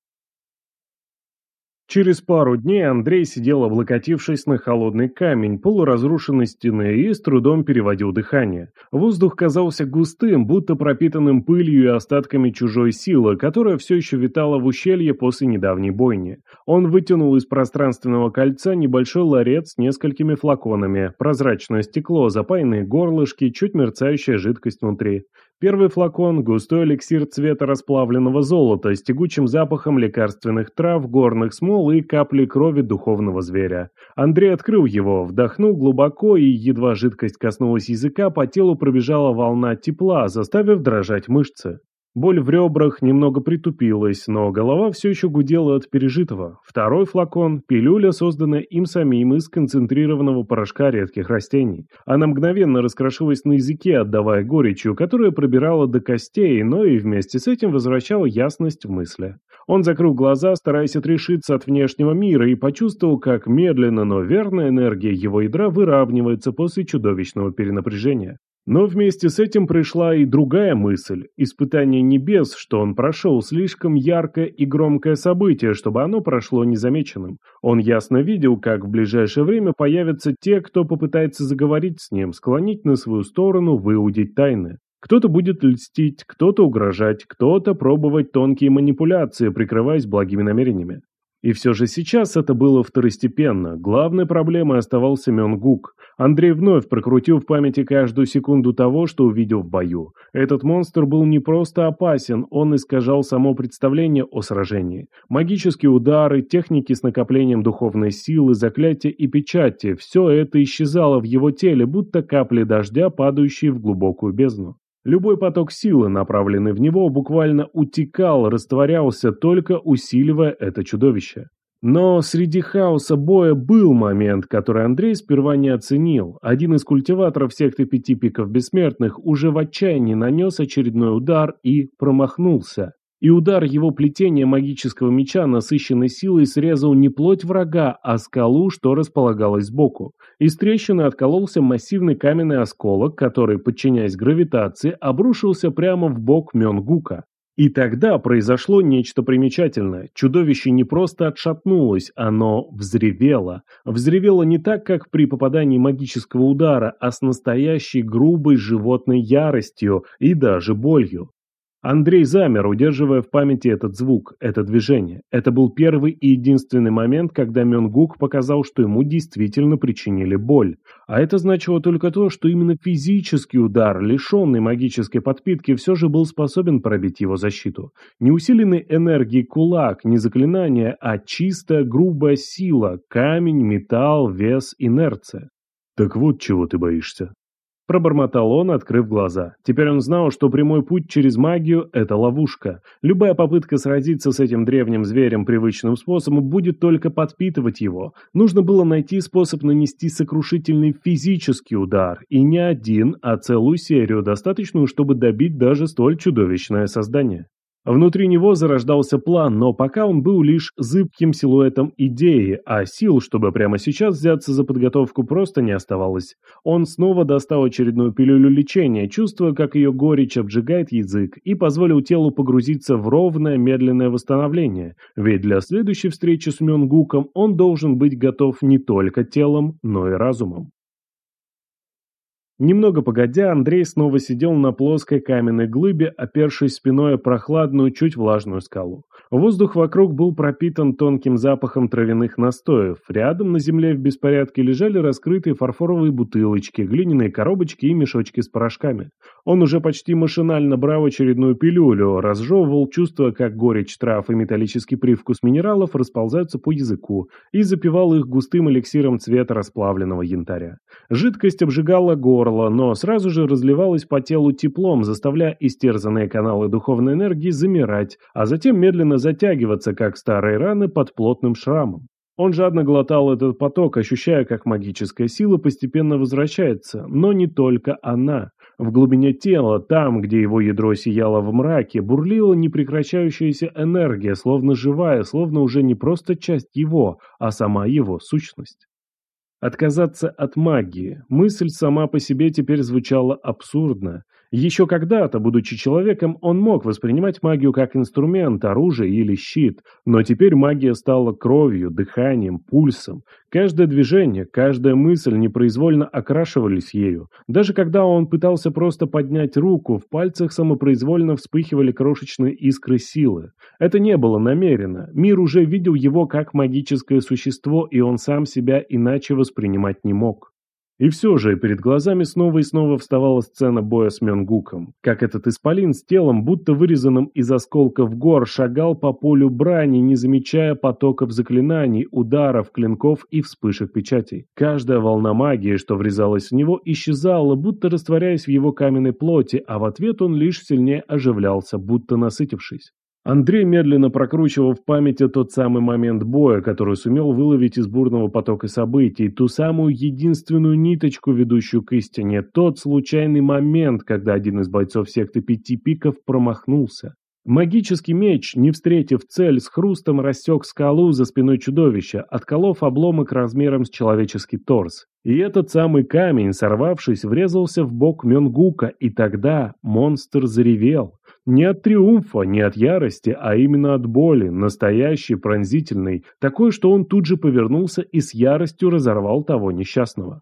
Speaker 1: Через пару дней Андрей сидел, облокотившись на холодный камень полуразрушенной стены и с трудом переводил дыхание. Воздух казался густым, будто пропитанным пылью и остатками чужой силы, которая все еще витала в ущелье после недавней бойни. Он вытянул из пространственного кольца небольшой ларец с несколькими флаконами, прозрачное стекло, запаянные горлышки, чуть мерцающая жидкость внутри. Первый флакон – густой эликсир цвета расплавленного золота с тягучим запахом лекарственных трав, горных смол и капли крови духовного зверя. Андрей открыл его, вдохнул глубоко и, едва жидкость коснулась языка, по телу пробежала волна тепла, заставив дрожать мышцы. Боль в ребрах немного притупилась, но голова все еще гудела от пережитого. Второй флакон – пилюля, созданная им самим из концентрированного порошка редких растений. Она мгновенно раскрошилась на языке, отдавая горечью, которая пробирала до костей, но и вместе с этим возвращала ясность в мысли. Он закрыл глаза, стараясь отрешиться от внешнего мира, и почувствовал, как медленно, но верно энергия его ядра выравнивается после чудовищного перенапряжения. Но вместе с этим пришла и другая мысль. Испытание небес, что он прошел, слишком яркое и громкое событие, чтобы оно прошло незамеченным. Он ясно видел, как в ближайшее время появятся те, кто попытается заговорить с ним, склонить на свою сторону, выудить тайны. Кто-то будет льстить, кто-то угрожать, кто-то пробовать тонкие манипуляции, прикрываясь благими намерениями. И все же сейчас это было второстепенно. Главной проблемой оставался Мёнгук. Андрей вновь прокрутил в памяти каждую секунду того, что увидел в бою. Этот монстр был не просто опасен, он искажал само представление о сражении. Магические удары, техники с накоплением духовной силы, заклятия и печати – все это исчезало в его теле, будто капли дождя, падающие в глубокую бездну. Любой поток силы, направленный в него, буквально утекал, растворялся, только усиливая это чудовище. Но среди хаоса боя был момент, который Андрей сперва не оценил. Один из культиваторов секты пяти пиков бессмертных уже в отчаянии нанес очередной удар и промахнулся и удар его плетения магического меча, насыщенной силой, срезал не плоть врага, а скалу, что располагалась сбоку. Из трещины откололся массивный каменный осколок, который, подчиняясь гравитации, обрушился прямо в бок Мёнгука. И тогда произошло нечто примечательное. Чудовище не просто отшатнулось, оно взревело. Взревело не так, как при попадании магического удара, а с настоящей грубой животной яростью и даже болью. Андрей замер, удерживая в памяти этот звук, это движение. Это был первый и единственный момент, когда Мёнгук показал, что ему действительно причинили боль. А это значило только то, что именно физический удар, лишенный магической подпитки, все же был способен пробить его защиту. Не усиленный энергией кулак, не заклинание, а чистая грубая сила, камень, металл, вес, инерция.
Speaker 2: «Так вот чего ты боишься»,
Speaker 1: Пробормотал он, открыв глаза. Теперь он знал, что прямой путь через магию – это ловушка. Любая попытка сразиться с этим древним зверем привычным способом будет только подпитывать его. Нужно было найти способ нанести сокрушительный физический удар. И не один, а целую серию, достаточную, чтобы добить даже столь чудовищное создание. Внутри него зарождался план, но пока он был лишь зыбким силуэтом идеи, а сил, чтобы прямо сейчас взяться за подготовку, просто не оставалось. Он снова достал очередную пилюлю лечения, чувствуя, как ее горечь обжигает язык, и позволил телу погрузиться в ровное, медленное восстановление, ведь для следующей встречи с Мёнгуком он должен быть готов не только телом, но и разумом. Немного погодя, Андрей снова сидел на плоской каменной глыбе, опершись спиной о прохладную, чуть влажную скалу. Воздух вокруг был пропитан тонким запахом травяных настоев. Рядом на земле в беспорядке лежали раскрытые фарфоровые бутылочки, глиняные коробочки и мешочки с порошками. Он уже почти машинально брал очередную пилюлю, разжевывал, чувствуя, как горечь трав и металлический привкус минералов расползаются по языку, и запивал их густым эликсиром цвета расплавленного янтаря. Жидкость обжигала горло, но сразу же разливалась по телу теплом, заставляя истерзанные каналы духовной энергии замирать, а затем медленно затягиваться, как старые раны под плотным шрамом. Он жадно глотал этот поток, ощущая, как магическая сила постепенно возвращается, но не только она. В глубине тела, там, где его ядро сияло в мраке, бурлила непрекращающаяся энергия, словно живая, словно уже не просто часть его, а сама его сущность. Отказаться от магии. Мысль сама по себе теперь звучала абсурдно. Еще когда-то, будучи человеком, он мог воспринимать магию как инструмент, оружие или щит, но теперь магия стала кровью, дыханием, пульсом. Каждое движение, каждая мысль непроизвольно окрашивались ею. Даже когда он пытался просто поднять руку, в пальцах самопроизвольно вспыхивали крошечные искры силы. Это не было намеренно. Мир уже видел его как магическое существо, и он сам себя иначе воспринимать не мог. И все же перед глазами снова и снова вставала сцена боя с Мёнгуком. Как этот исполин с телом, будто вырезанным из осколков гор, шагал по полю брани, не замечая потоков заклинаний, ударов, клинков и вспышек печатей. Каждая волна магии, что врезалась в него, исчезала, будто растворяясь в его каменной плоти, а в ответ он лишь сильнее оживлялся, будто насытившись. Андрей медленно прокручивал в памяти тот самый момент боя, который сумел выловить из бурного потока событий, ту самую единственную ниточку, ведущую к истине, тот случайный момент, когда один из бойцов секты Пяти Пиков промахнулся. Магический меч, не встретив цель, с хрустом рассек скалу за спиной чудовища, отколов обломок размером с человеческий торс. И этот самый камень, сорвавшись, врезался в бок Мёнгука, и тогда монстр заревел. Не от триумфа, не от ярости, а именно от боли, настоящей, пронзительной, такой, что он тут же повернулся и с яростью разорвал того несчастного.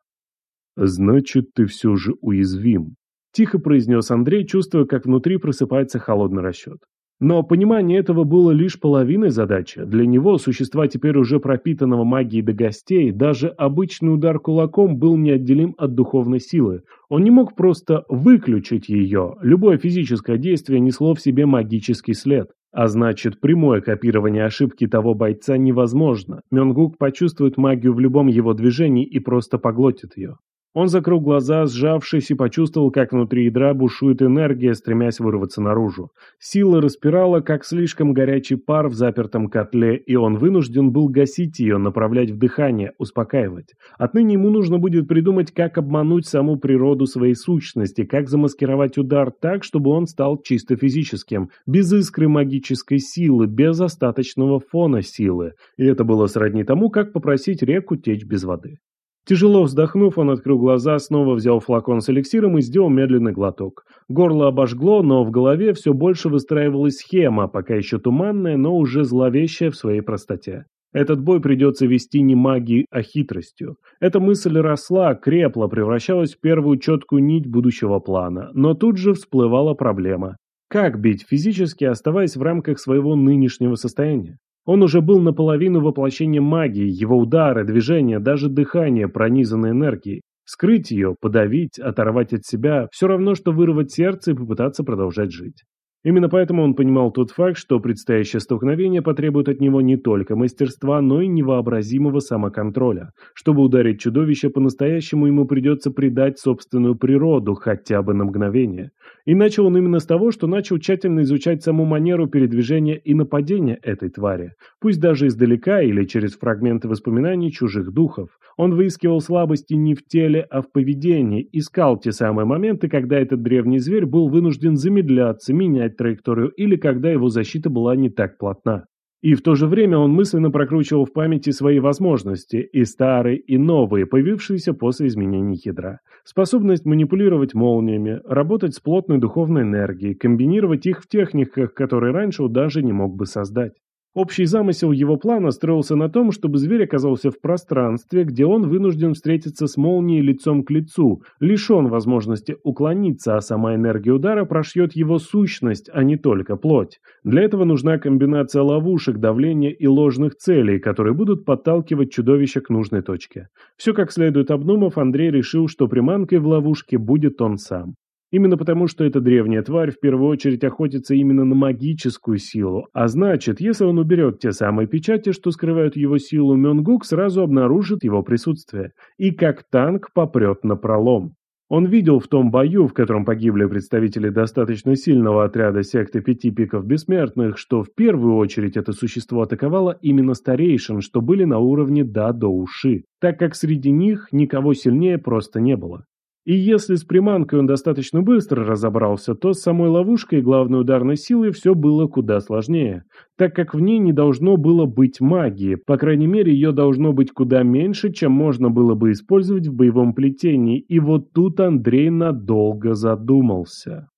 Speaker 2: «Значит, ты все же уязвим», – тихо произнес Андрей, чувствуя, как внутри просыпается холодный расчет.
Speaker 1: Но понимание этого было лишь половиной задачи. Для него, существа теперь уже пропитанного магией до гостей, даже обычный удар кулаком был неотделим от духовной силы. Он не мог просто выключить ее. Любое физическое действие несло в себе магический след. А значит, прямое копирование ошибки того бойца невозможно. Мёнгук почувствует магию в любом его движении и просто поглотит ее. Он закрыл глаза, сжавшись, и почувствовал, как внутри ядра бушует энергия, стремясь вырваться наружу. Сила распирала, как слишком горячий пар в запертом котле, и он вынужден был гасить ее, направлять в дыхание, успокаивать. Отныне ему нужно будет придумать, как обмануть саму природу своей сущности, как замаскировать удар так, чтобы он стал чисто физическим, без искры магической силы, без остаточного фона силы. И это было сродни тому, как попросить реку течь без воды. Тяжело вздохнув, он открыл глаза, снова взял флакон с эликсиром и сделал медленный глоток. Горло обожгло, но в голове все больше выстраивалась схема, пока еще туманная, но уже зловещая в своей простоте. Этот бой придется вести не магией, а хитростью. Эта мысль росла, крепла, превращалась в первую четкую нить будущего плана. Но тут же всплывала проблема. Как бить физически, оставаясь в рамках своего нынешнего состояния? Он уже был наполовину воплощением магии, его удары, движения, даже дыхание пронизаны энергией. Скрыть ее, подавить, оторвать от себя – все равно, что вырвать сердце и попытаться продолжать жить. Именно поэтому он понимал тот факт, что предстоящее столкновение потребует от него не только мастерства, но и невообразимого самоконтроля. Чтобы ударить чудовище по-настоящему, ему придется предать собственную природу хотя бы на мгновение. И начал он именно с того, что начал тщательно изучать саму манеру передвижения и нападения этой твари, пусть даже издалека или через фрагменты воспоминаний чужих духов. Он выискивал слабости не в теле, а в поведении, искал те самые моменты, когда этот древний зверь был вынужден замедляться, менять траекторию или когда его защита была не так плотна. И в то же время он мысленно прокручивал в памяти свои возможности, и старые, и новые, появившиеся после изменений ядра. Способность манипулировать молниями, работать с плотной духовной энергией, комбинировать их в техниках, которые раньше он даже не мог бы создать. Общий замысел его плана строился на том, чтобы зверь оказался в пространстве, где он вынужден встретиться с молнией лицом к лицу, лишен возможности уклониться, а сама энергия удара прошьет его сущность, а не только плоть. Для этого нужна комбинация ловушек, давления и ложных целей, которые будут подталкивать чудовище к нужной точке. Все как следует обдумав, Андрей решил, что приманкой в ловушке будет он сам. Именно потому, что эта древняя тварь в первую очередь охотится именно на магическую силу, а значит, если он уберет те самые печати, что скрывают его силу, Мёнгук сразу обнаружит его присутствие и как танк попрет на пролом. Он видел в том бою, в котором погибли представители достаточно сильного отряда секты Пяти Пиков Бессмертных, что в первую очередь это существо атаковало именно старейшин, что были на уровне «да» до уши, так как среди них никого сильнее просто не было. И если с приманкой он достаточно быстро разобрался, то с самой ловушкой и главной ударной силой все было куда сложнее, так как в ней не должно было быть магии, по крайней мере ее должно быть куда меньше, чем можно было бы использовать в боевом плетении, и вот тут Андрей надолго задумался.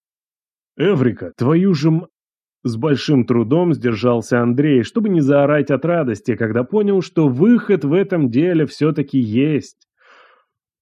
Speaker 1: «Эврика, твою же м...» С большим трудом сдержался Андрей, чтобы не заорать от радости, когда понял, что выход в этом деле все-таки есть.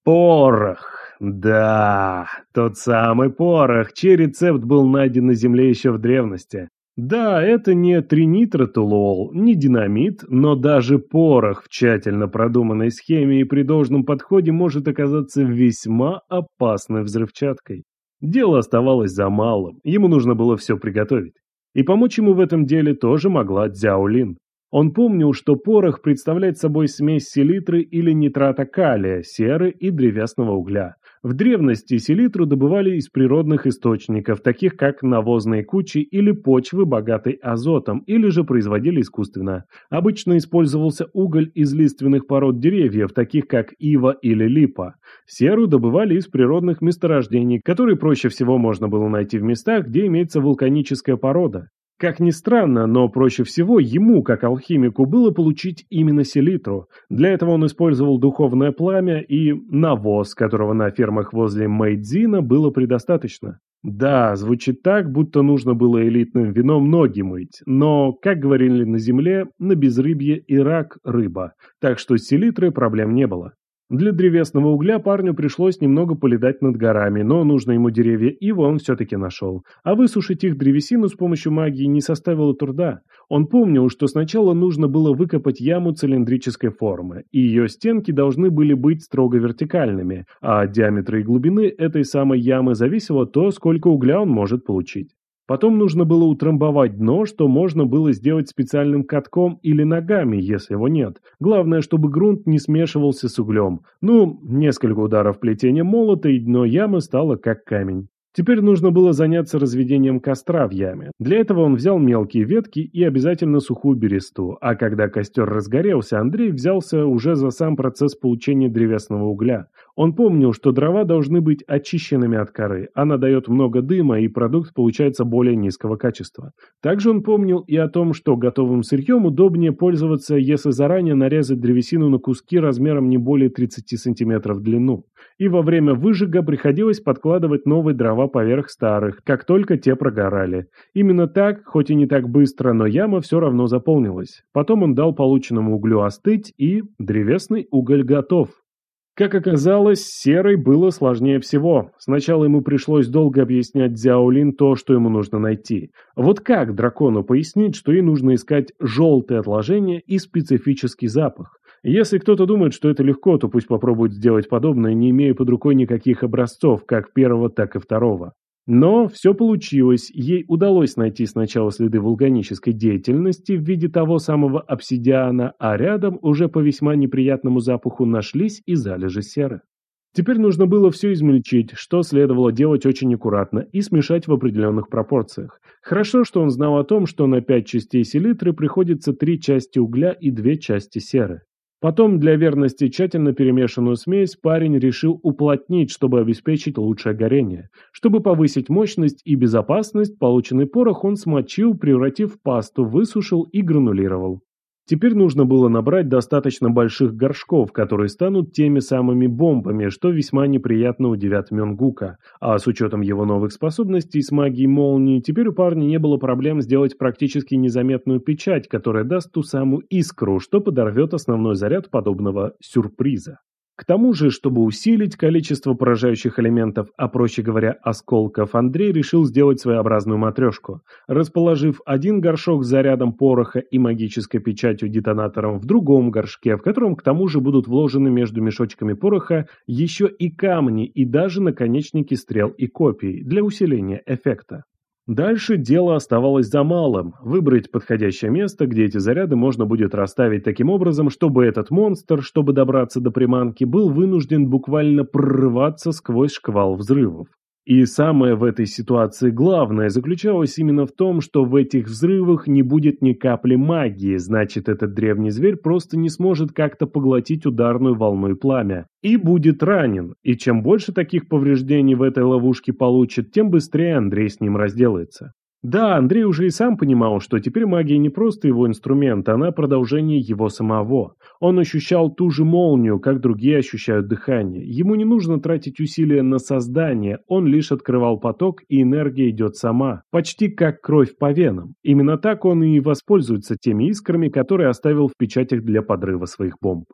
Speaker 1: Порох! Да, тот самый порох, чей рецепт был найден на Земле еще в древности. Да, это не тринитротолуол, не динамит, но даже порох в тщательно продуманной схеме и при должном подходе может оказаться весьма опасной взрывчаткой. Дело оставалось за малым, ему нужно было все приготовить. И помочь ему в этом деле тоже могла Дзяолин. Он помнил, что порох представляет собой смесь селитры или нитрата калия, серы и древесного угля. В древности селитру добывали из природных источников, таких как навозные кучи или почвы, богатой азотом, или же производили искусственно. Обычно использовался уголь из лиственных пород деревьев, таких как ива или липа. Серу добывали из природных месторождений, которые проще всего можно было найти в местах, где имеется вулканическая порода. Как ни странно, но проще всего ему, как алхимику, было получить именно селитру. Для этого он использовал духовное пламя и навоз, которого на фермах возле Мэйдзина было предостаточно. Да, звучит так, будто нужно было элитным вином ноги мыть, но, как говорили на земле, на безрыбье и рак – рыба, так что с селитрой проблем не было. Для древесного угля парню пришлось немного полетать над горами, но нужно ему деревья ивы он все-таки нашел. А высушить их древесину с помощью магии не составило труда. Он помнил, что сначала нужно было выкопать яму цилиндрической формы, и ее стенки должны были быть строго вертикальными, а от диаметра и глубины этой самой ямы зависело то, сколько угля он может получить. Потом нужно было утрамбовать дно, что можно было сделать специальным катком или ногами, если его нет. Главное, чтобы грунт не смешивался с углем. Ну, несколько ударов плетения молота, и дно ямы стало как камень. Теперь нужно было заняться разведением костра в яме. Для этого он взял мелкие ветки и обязательно сухую бересту, а когда костер разгорелся, Андрей взялся уже за сам процесс получения древесного угля. Он помнил, что дрова должны быть очищенными от коры, она дает много дыма и продукт получается более низкого качества. Также он помнил и о том, что готовым сырьем удобнее пользоваться, если заранее нарезать древесину на куски размером не более 30 см в длину. И во время выжига приходилось подкладывать новые дрова поверх старых, как только те прогорали. Именно так, хоть и не так быстро, но яма все равно заполнилась. Потом он дал полученному углю остыть и древесный уголь готов. Как оказалось, серой было сложнее всего. Сначала ему пришлось долго объяснять Дзяолин то, что ему нужно найти. Вот как дракону пояснить, что ей нужно искать желтые отложения и специфический запах? Если кто-то думает, что это легко, то пусть попробует сделать подобное, не имея под рукой никаких образцов, как первого, так и второго. Но все получилось, ей удалось найти сначала следы вулканической деятельности в виде того самого обсидиана, а рядом уже по весьма неприятному запаху нашлись и залежи серы. Теперь нужно было все измельчить, что следовало делать очень аккуратно и смешать в определенных пропорциях. Хорошо, что он знал о том, что на 5 частей селитры приходится 3 части угля и 2 части серы. Потом для верности тщательно перемешанную смесь парень решил уплотнить, чтобы обеспечить лучшее горение. Чтобы повысить мощность и безопасность, полученный порох он смочил, превратив в пасту, высушил и гранулировал. Теперь нужно было набрать достаточно больших горшков, которые станут теми самыми бомбами, что весьма неприятно удивят Мёнгука. А с учетом его новых способностей с магией молнии, теперь у парня не было проблем сделать практически незаметную печать, которая даст ту самую искру, что подорвет основной заряд подобного сюрприза. К тому же, чтобы усилить количество поражающих элементов, а проще говоря, осколков, Андрей решил сделать своеобразную матрешку. Расположив один горшок с зарядом пороха и магической печатью-детонатором в другом горшке, в котором к тому же будут вложены между мешочками пороха еще и камни и даже наконечники стрел и копий для усиления эффекта. Дальше дело оставалось за малым – выбрать подходящее место, где эти заряды можно будет расставить таким образом, чтобы этот монстр, чтобы добраться до приманки, был вынужден буквально прорываться сквозь шквал взрывов. И самое в этой ситуации главное заключалось именно в том, что в этих взрывах не будет ни капли магии, значит этот древний зверь просто не сможет как-то поглотить ударную волну и пламя. И будет ранен, и чем больше таких повреждений в этой ловушке получит, тем быстрее Андрей с ним разделается. Да, Андрей уже и сам понимал, что теперь магия не просто его инструмент, она продолжение его самого. Он ощущал ту же молнию, как другие ощущают дыхание. Ему не нужно тратить усилия на создание, он лишь открывал поток, и энергия идет сама, почти как кровь по венам. Именно так он и воспользуется теми искрами, которые оставил в печатях для подрыва своих бомб.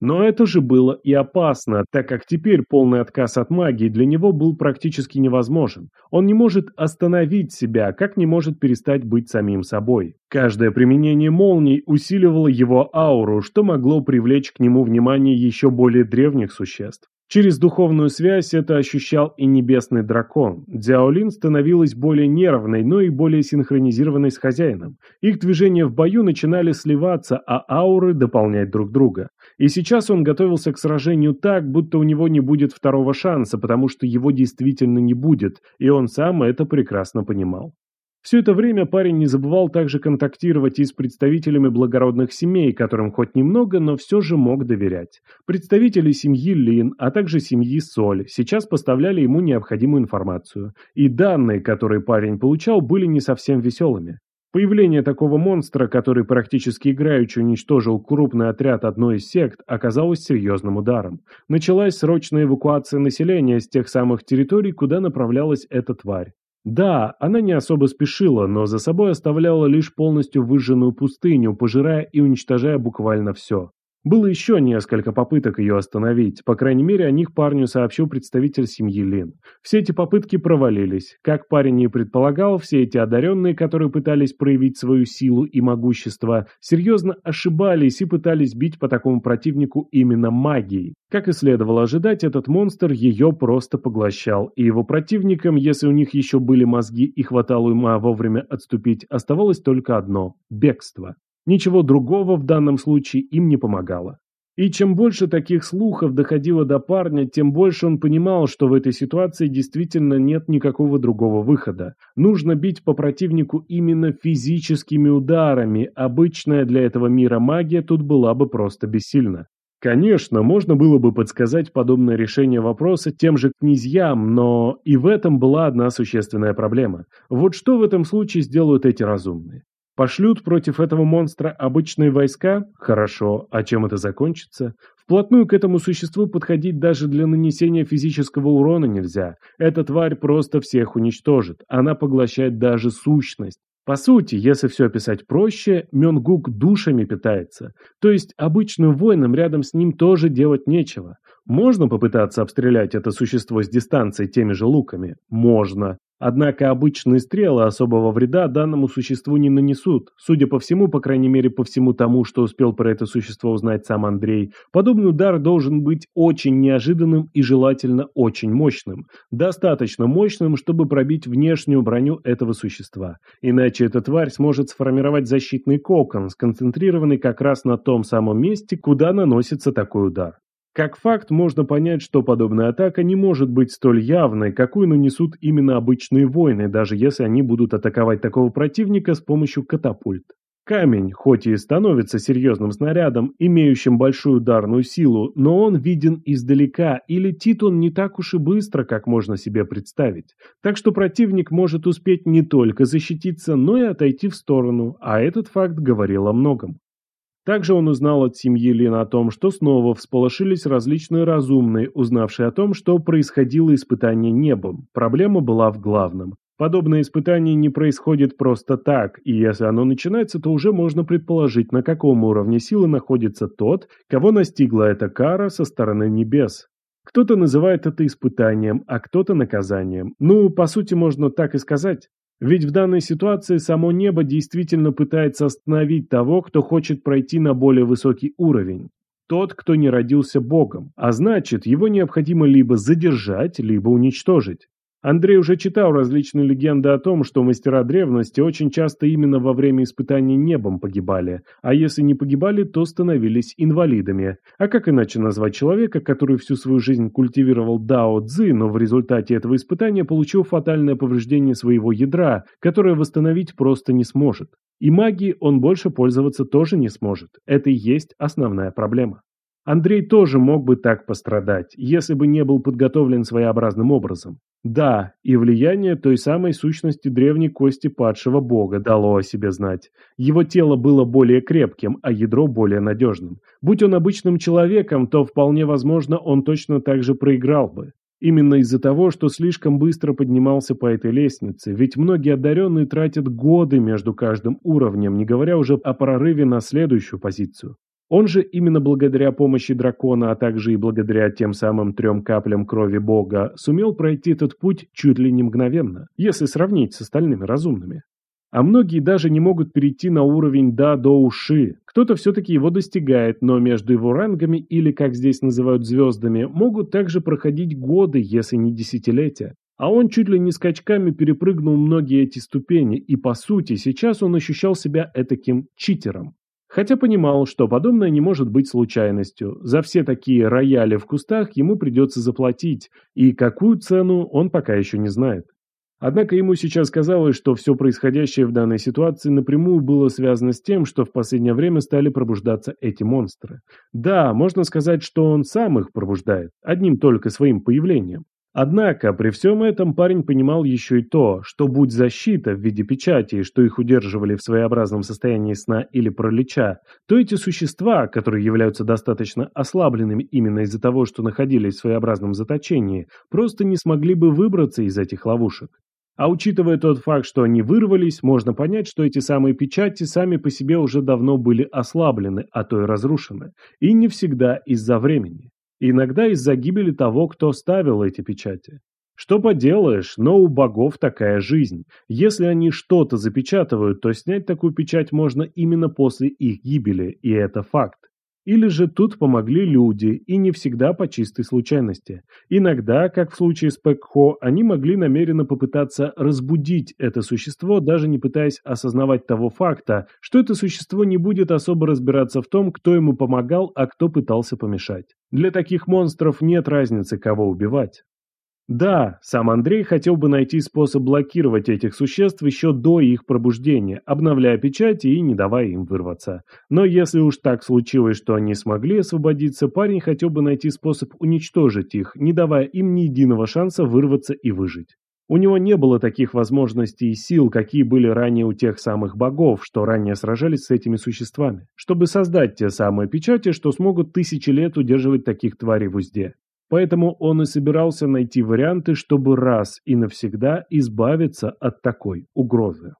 Speaker 1: Но это же было и опасно, так как теперь полный отказ от магии для него был практически невозможен. Он не может остановить себя, как не может перестать быть самим собой. Каждое применение молний усиливало его ауру, что могло привлечь к нему внимание еще более древних существ. Через духовную связь это ощущал и небесный дракон. Дзяолин становилась более нервной, но и более синхронизированной с хозяином. Их движения в бою начинали сливаться, а ауры дополнять друг друга. И сейчас он готовился к сражению так, будто у него не будет второго шанса, потому что его действительно не будет, и он сам это прекрасно понимал. Все это время парень не забывал также контактировать и с представителями благородных семей, которым хоть немного, но все же мог доверять. Представители семьи Лин, а также семьи Соль сейчас поставляли ему необходимую информацию. И данные, которые парень получал, были не совсем веселыми. Появление такого монстра, который практически играючи уничтожил крупный отряд одной из сект, оказалось серьезным ударом. Началась срочная эвакуация населения с тех самых территорий, куда направлялась эта тварь. Да, она не особо спешила, но за собой оставляла лишь полностью выжженную пустыню, пожирая и уничтожая буквально все. Было еще несколько попыток ее остановить, по крайней мере о них парню сообщил представитель семьи Лин. Все эти попытки провалились. Как парень и предполагал, все эти одаренные, которые пытались проявить свою силу и могущество, серьезно ошибались и пытались бить по такому противнику именно магией. Как и следовало ожидать, этот монстр ее просто поглощал, и его противникам, если у них еще были мозги и хватало ума вовремя отступить, оставалось только одно – бегство. Ничего другого в данном случае им не помогало. И чем больше таких слухов доходило до парня, тем больше он понимал, что в этой ситуации действительно нет никакого другого выхода. Нужно бить по противнику именно физическими ударами, обычная для этого мира магия тут была бы просто бессильна. Конечно, можно было бы подсказать подобное решение вопроса тем же князьям, но и в этом была одна существенная проблема. Вот что в этом случае сделают эти разумные? Пошлют против этого монстра обычные войска? Хорошо. А чем это закончится? Вплотную к этому существу подходить даже для нанесения физического урона нельзя. Эта тварь просто всех уничтожит. Она поглощает даже сущность. По сути, если все описать проще, Мёнгук душами питается. То есть обычным воинам рядом с ним тоже делать нечего. Можно попытаться обстрелять это существо с дистанции теми же луками? Можно. Однако обычные стрелы особого вреда данному существу не нанесут. Судя по всему, по крайней мере по всему тому, что успел про это существо узнать сам Андрей, подобный удар должен быть очень неожиданным и желательно очень мощным. Достаточно мощным, чтобы пробить внешнюю броню этого существа. Иначе эта тварь сможет сформировать защитный кокон, сконцентрированный как раз на том самом месте, куда наносится такой удар. Как факт, можно понять, что подобная атака не может быть столь явной, какую нанесут именно обычные воины, даже если они будут атаковать такого противника с помощью катапульт. Камень, хоть и становится серьезным снарядом, имеющим большую ударную силу, но он виден издалека, и летит он не так уж и быстро, как можно себе представить. Так что противник может успеть не только защититься, но и отойти в сторону, а этот факт говорил о многом. Также он узнал от семьи Лин о том, что снова всполошились различные разумные, узнавшие о том, что происходило испытание небом. Проблема была в главном. Подобное испытание не происходит просто так, и если оно начинается, то уже можно предположить, на каком уровне силы находится тот, кого настигла эта кара со стороны небес. Кто-то называет это испытанием, а кто-то наказанием. Ну, по сути, можно так и сказать. Ведь в данной ситуации само небо действительно пытается остановить того, кто хочет пройти на более высокий уровень. Тот, кто не родился Богом, а значит, его необходимо либо задержать, либо уничтожить. Андрей уже читал различные легенды о том, что мастера древности очень часто именно во время испытаний небом погибали, а если не погибали, то становились инвалидами. А как иначе назвать человека, который всю свою жизнь культивировал Дао Цзы, но в результате этого испытания получил фатальное повреждение своего ядра, которое восстановить просто не сможет. И магией он больше пользоваться тоже не сможет. Это и есть основная проблема. Андрей тоже мог бы так пострадать, если бы не был подготовлен своеобразным образом. Да, и влияние той самой сущности древней кости падшего бога дало о себе знать. Его тело было более крепким, а ядро более надежным. Будь он обычным человеком, то вполне возможно он точно так же проиграл бы. Именно из-за того, что слишком быстро поднимался по этой лестнице, ведь многие одаренные тратят годы между каждым уровнем, не говоря уже о прорыве на следующую позицию. Он же именно благодаря помощи дракона, а также и благодаря тем самым трем каплям крови бога, сумел пройти этот путь чуть ли не мгновенно, если сравнить с остальными разумными. А многие даже не могут перейти на уровень «да» до уши. Кто-то все-таки его достигает, но между его рангами, или, как здесь называют звездами, могут также проходить годы, если не десятилетия. А он чуть ли не скачками перепрыгнул многие эти ступени, и по сути сейчас он ощущал себя этаким читером. Хотя понимал, что подобное не может быть случайностью. За все такие рояли в кустах ему придется заплатить, и какую цену он пока еще не знает. Однако ему сейчас казалось, что все происходящее в данной ситуации напрямую было связано с тем, что в последнее время стали пробуждаться эти монстры. Да, можно сказать, что он сам их пробуждает, одним только своим появлением. Однако, при всем этом парень понимал еще и то, что будь защита в виде печати, что их удерживали в своеобразном состоянии сна или пролеча, то эти существа, которые являются достаточно ослабленными именно из-за того, что находились в своеобразном заточении, просто не смогли бы выбраться из этих ловушек. А учитывая тот факт, что они вырвались, можно понять, что эти самые печати сами по себе уже давно были ослаблены, а то и разрушены. И не всегда из-за времени. Иногда из-за гибели того, кто ставил эти печати. Что поделаешь, но у богов такая жизнь. Если они что-то запечатывают, то снять такую печать можно именно после их гибели, и это факт. Или же тут помогли люди, и не всегда по чистой случайности. Иногда, как в случае с Пэкхо, они могли намеренно попытаться разбудить это существо, даже не пытаясь осознавать того факта, что это существо не будет особо разбираться в том, кто ему помогал, а кто пытался помешать. Для таких монстров нет разницы, кого убивать. Да, сам Андрей хотел бы найти способ блокировать этих существ еще до их пробуждения, обновляя печати и не давая им вырваться. Но если уж так случилось, что они смогли освободиться, парень хотел бы найти способ уничтожить их, не давая им ни единого шанса вырваться и выжить. У него не было таких возможностей и сил, какие были ранее у тех самых богов, что ранее сражались с этими существами, чтобы создать те самые печати, что смогут тысячи лет удерживать таких тварей в узде. Поэтому он и собирался найти варианты, чтобы раз и навсегда избавиться от такой угрозы.